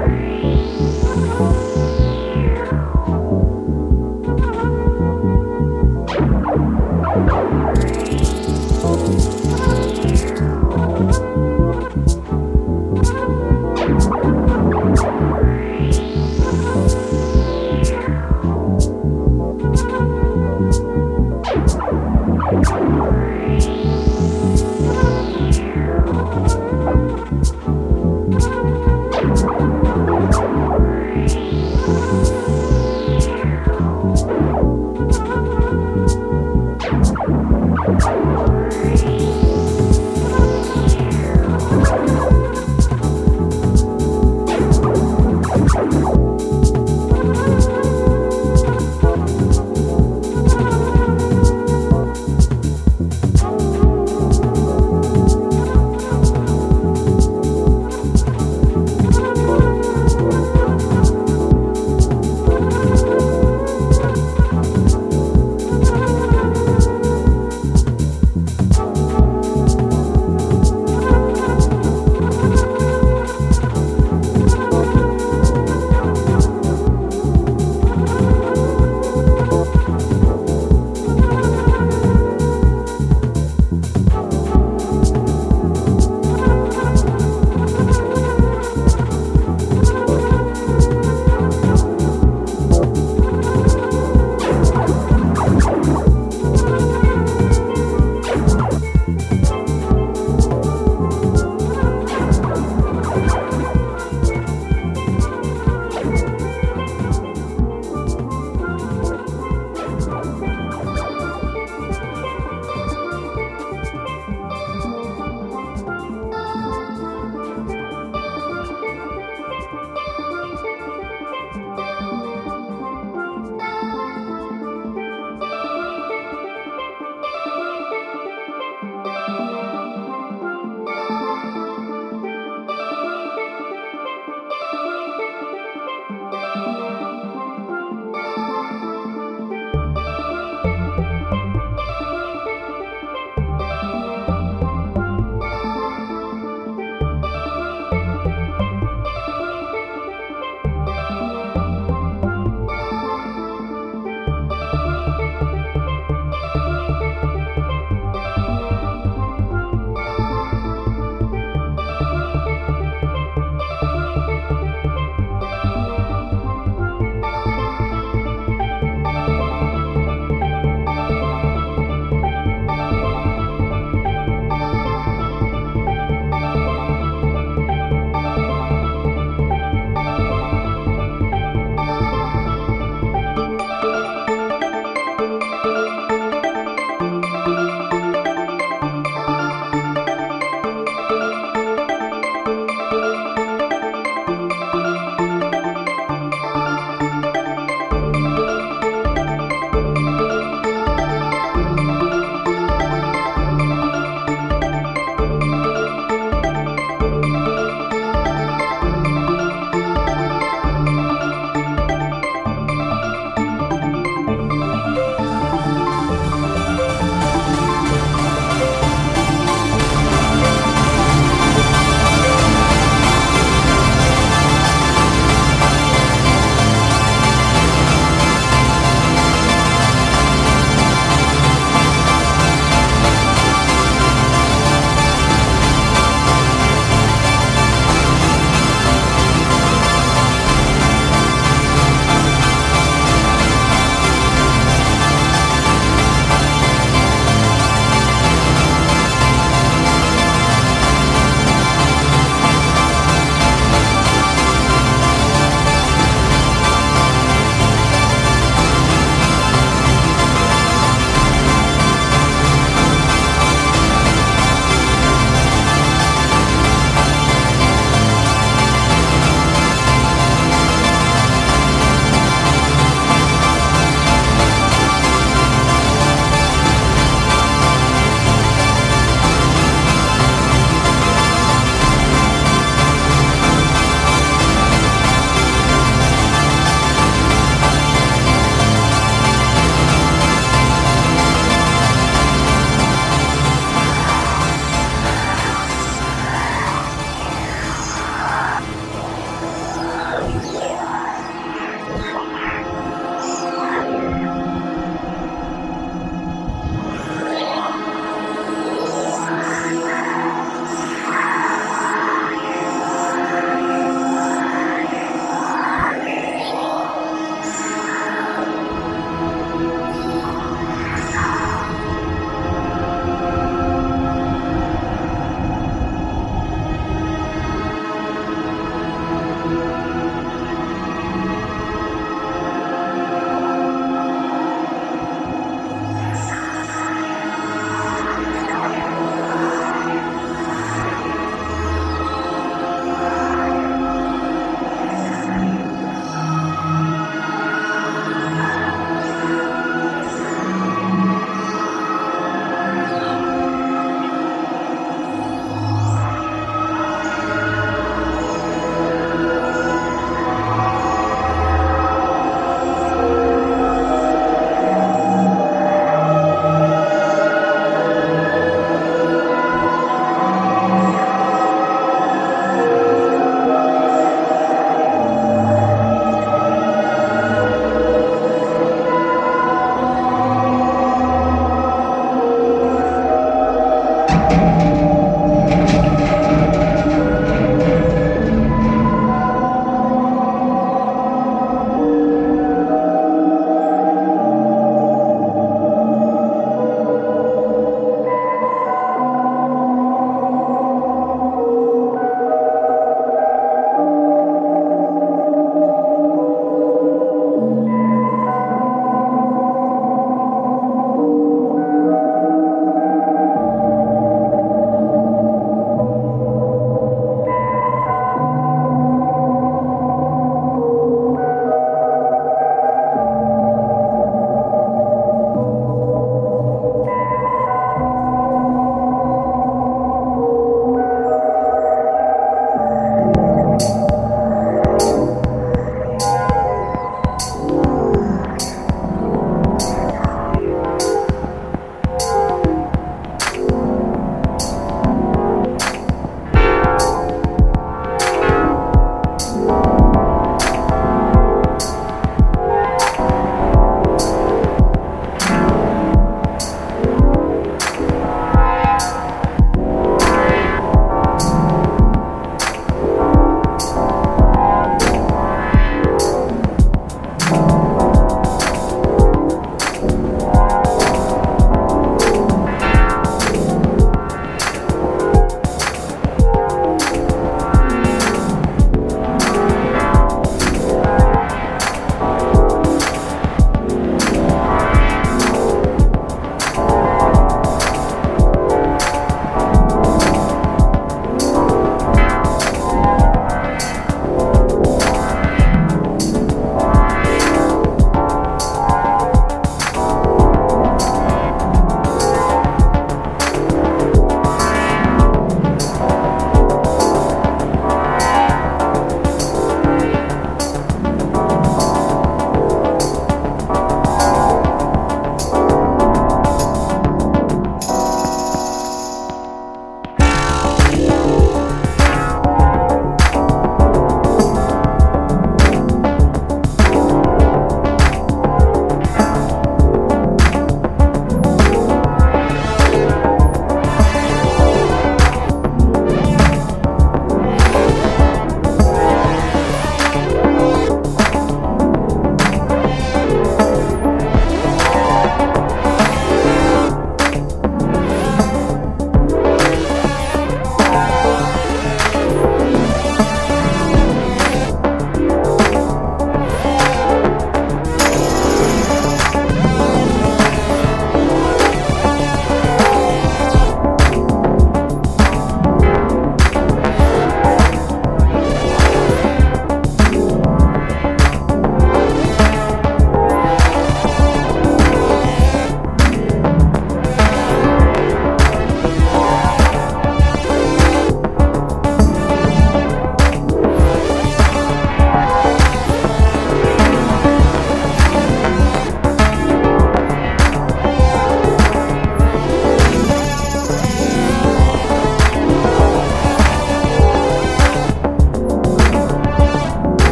Bye.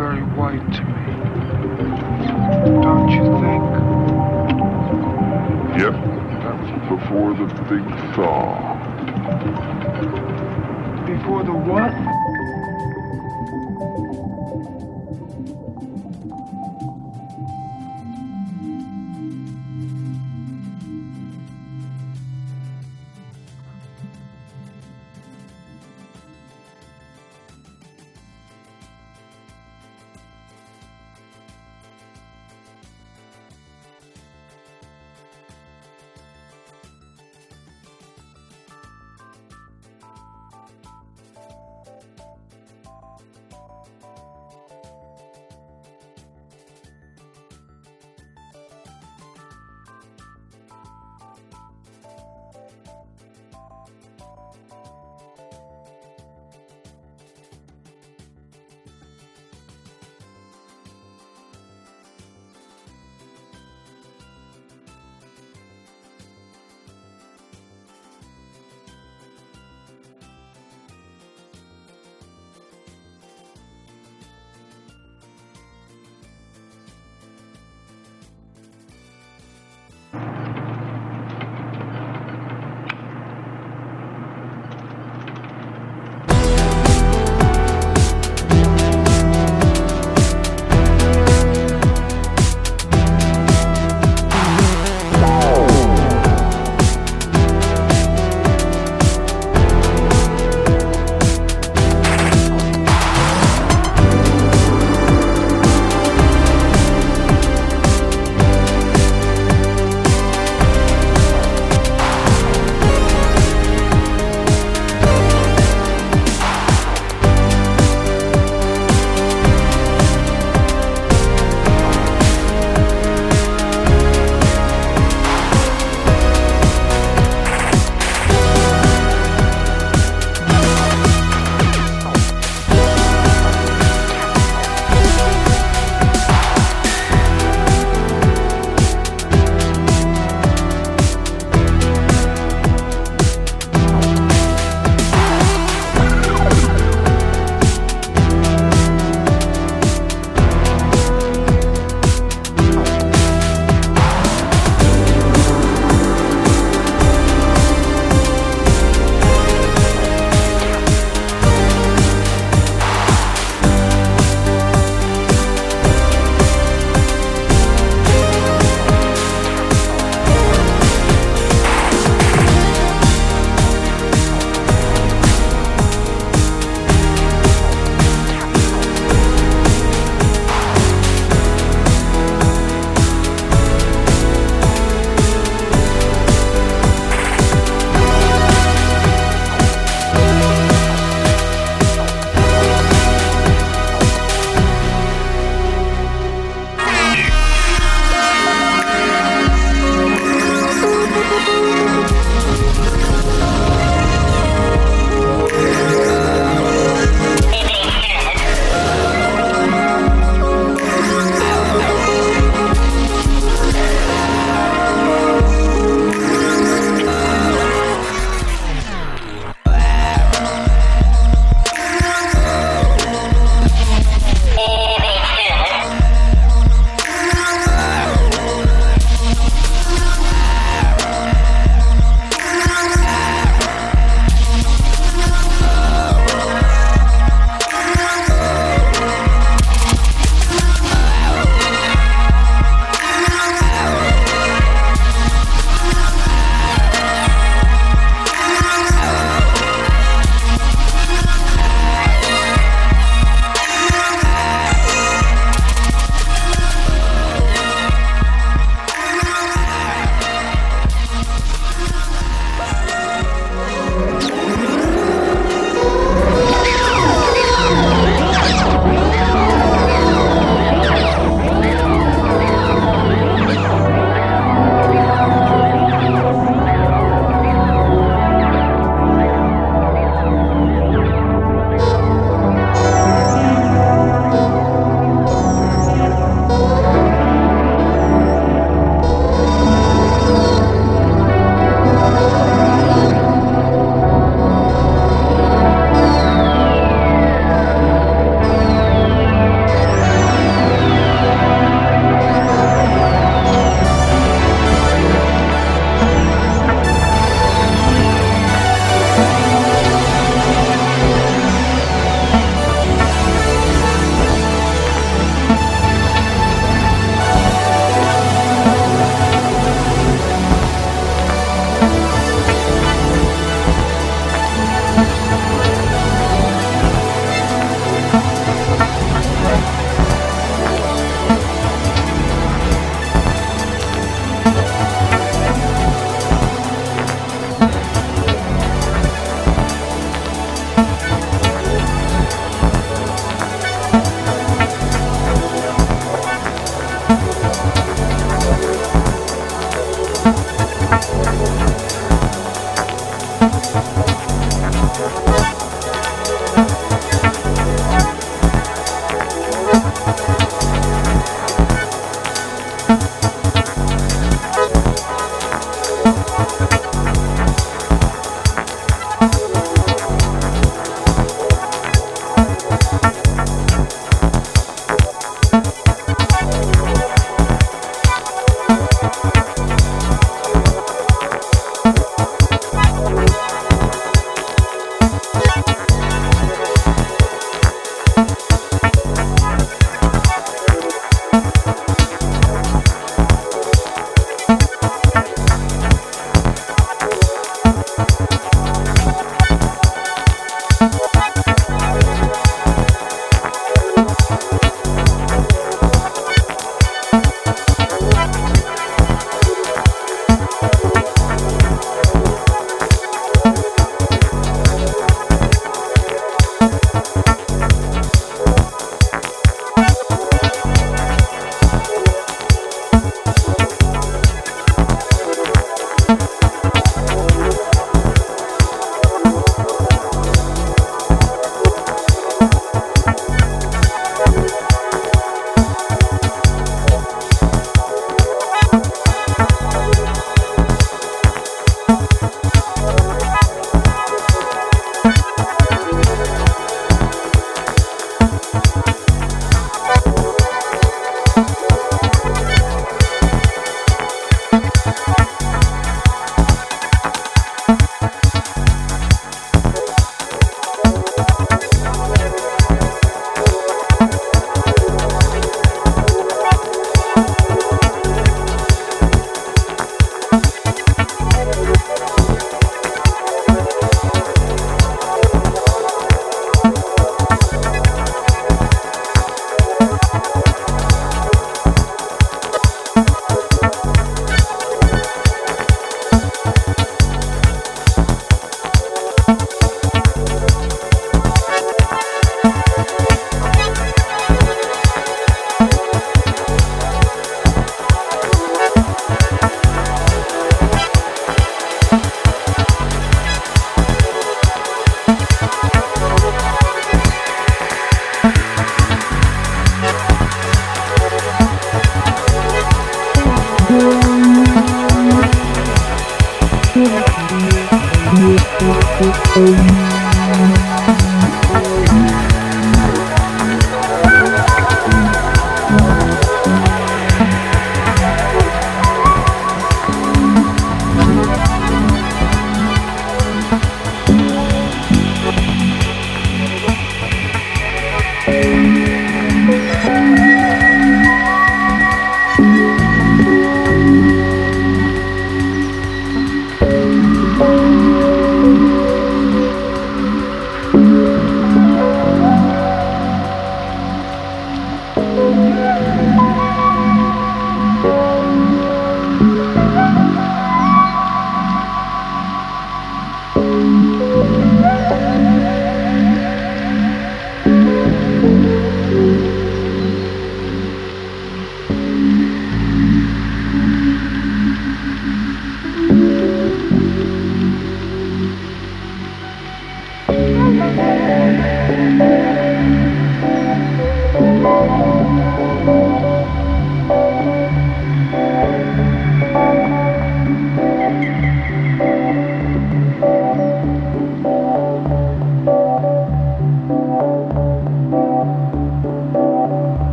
very white to me. Don't you think? Yep. Before the big thaw. Before the what?